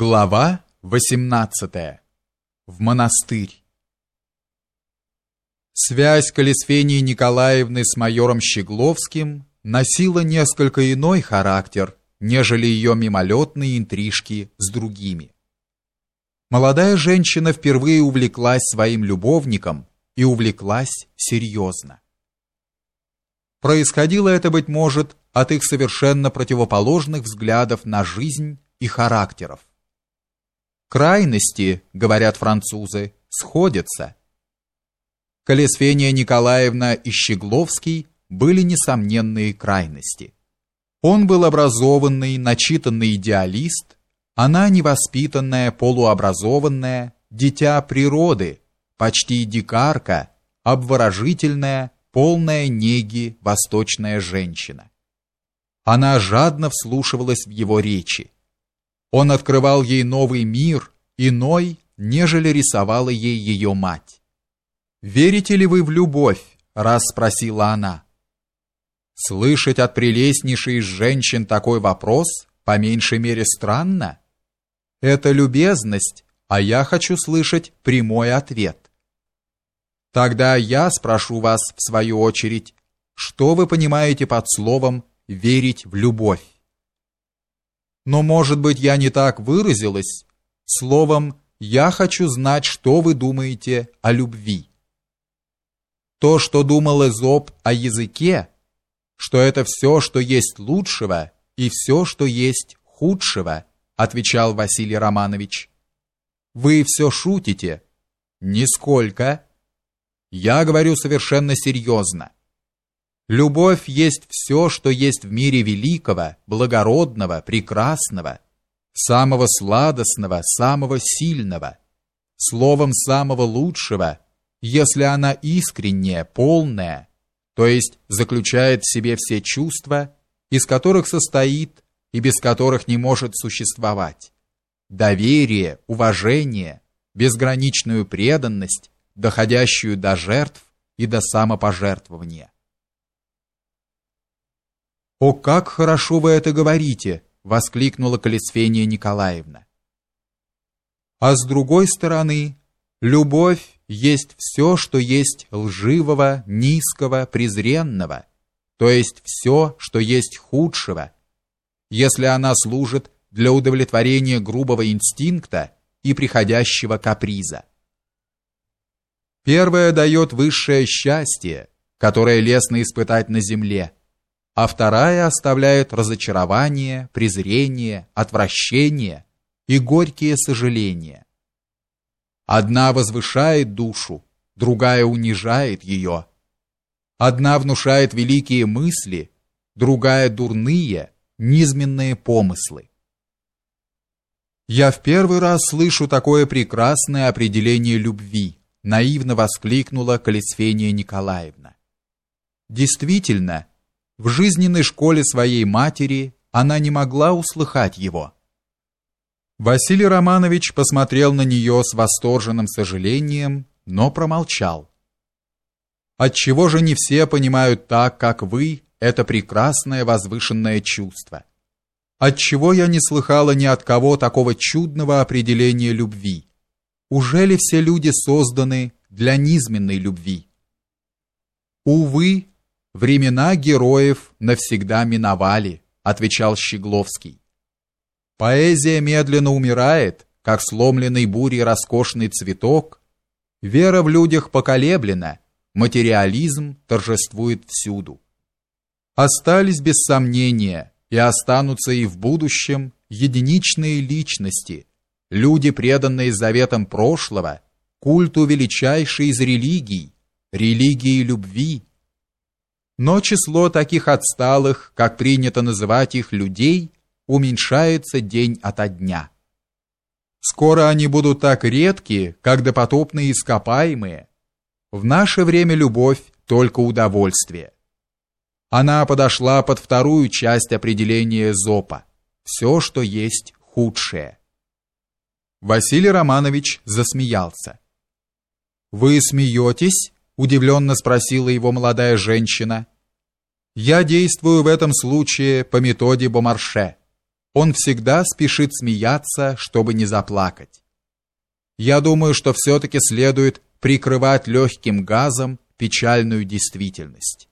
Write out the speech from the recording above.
Глава 18. В монастырь. Связь Колесфении Николаевны с майором Щегловским носила несколько иной характер, нежели ее мимолетные интрижки с другими. Молодая женщина впервые увлеклась своим любовником и увлеклась серьезно. Происходило это, быть может, от их совершенно противоположных взглядов на жизнь и характеров. Крайности, говорят французы, сходятся. Колесфения Николаевна и Щегловский были несомненные крайности. Он был образованный, начитанный идеалист, она невоспитанная, полуобразованная, дитя природы, почти дикарка, обворожительная, полная неги восточная женщина. Она жадно вслушивалась в его речи. Он открывал ей новый мир, иной, нежели рисовала ей ее мать. «Верите ли вы в любовь?» — раз спросила она. Слышать от прелестнейшей из женщин такой вопрос, по меньшей мере, странно. Это любезность, а я хочу слышать прямой ответ. Тогда я спрошу вас, в свою очередь, что вы понимаете под словом «верить в любовь»? Но, может быть, я не так выразилась. Словом, я хочу знать, что вы думаете о любви. То, что думал Эзоп о языке, что это все, что есть лучшего, и все, что есть худшего, отвечал Василий Романович. Вы все шутите? Нисколько. Я говорю совершенно серьезно. Любовь есть все, что есть в мире великого, благородного, прекрасного, самого сладостного, самого сильного, словом самого лучшего, если она искренняя, полная, то есть заключает в себе все чувства, из которых состоит и без которых не может существовать. Доверие, уважение, безграничную преданность, доходящую до жертв и до самопожертвования. «О, как хорошо вы это говорите!» — воскликнула Колесфения Николаевна. А с другой стороны, любовь есть все, что есть лживого, низкого, презренного, то есть все, что есть худшего, если она служит для удовлетворения грубого инстинкта и приходящего каприза. Первое дает высшее счастье, которое лестно испытать на земле, а вторая оставляет разочарование, презрение, отвращение и горькие сожаления. Одна возвышает душу, другая унижает ее. Одна внушает великие мысли, другая дурные, низменные помыслы. Я в первый раз слышу такое прекрасное определение любви, наивно воскликнула Колесфения Николаевна. Действительно, в жизненной школе своей матери она не могла услыхать его. Василий Романович посмотрел на нее с восторженным сожалением, но промолчал. Отчего же не все понимают так, как вы, это прекрасное возвышенное чувство? Отчего я не слыхала ни от кого такого чудного определения любви? Уже ли все люди созданы для низменной любви? Увы, Времена героев навсегда миновали, отвечал Щегловский. Поэзия медленно умирает, как сломленный бурей роскошный цветок. Вера в людях поколеблена, материализм торжествует всюду. Остались без сомнения и останутся и в будущем единичные личности, люди, преданные заветам прошлого, культу величайшей из религий, религии любви, но число таких отсталых, как принято называть их людей, уменьшается день ото дня. Скоро они будут так редки, как допотопные ископаемые. В наше время любовь только удовольствие. Она подошла под вторую часть определения Зопа. Все, что есть худшее. Василий Романович засмеялся. Вы смеетесь? Удивленно спросила его молодая женщина. Я действую в этом случае по методе Бомарше. он всегда спешит смеяться, чтобы не заплакать. Я думаю, что все-таки следует прикрывать легким газом печальную действительность.